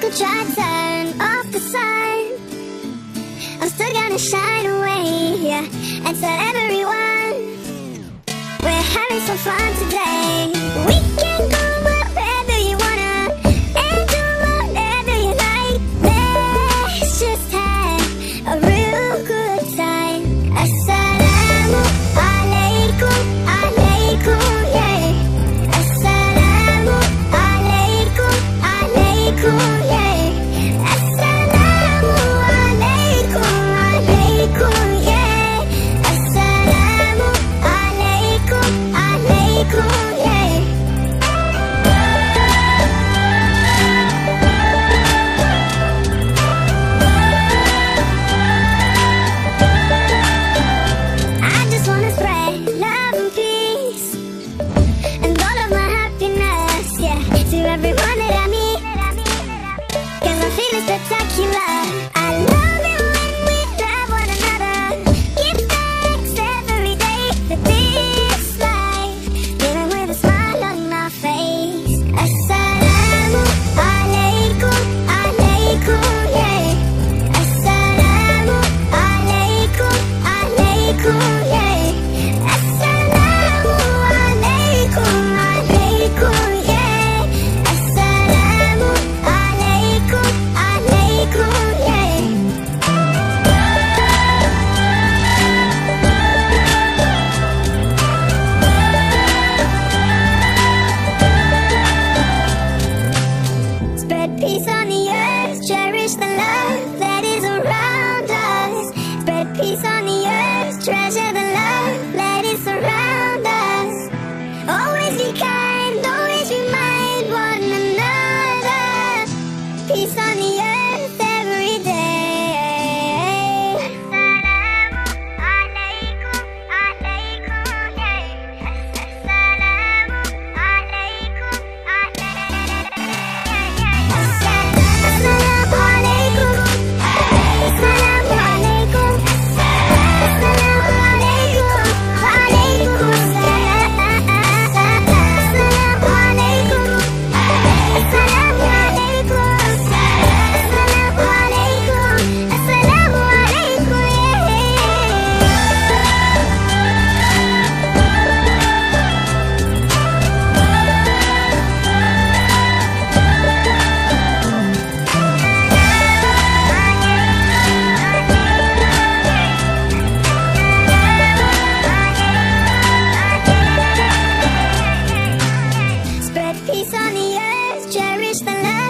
could try to turn off the sun, I'm still gonna shine away yeah, and tell everyone we're having some fun today. I'm feeling spectacular. I love cherish the love.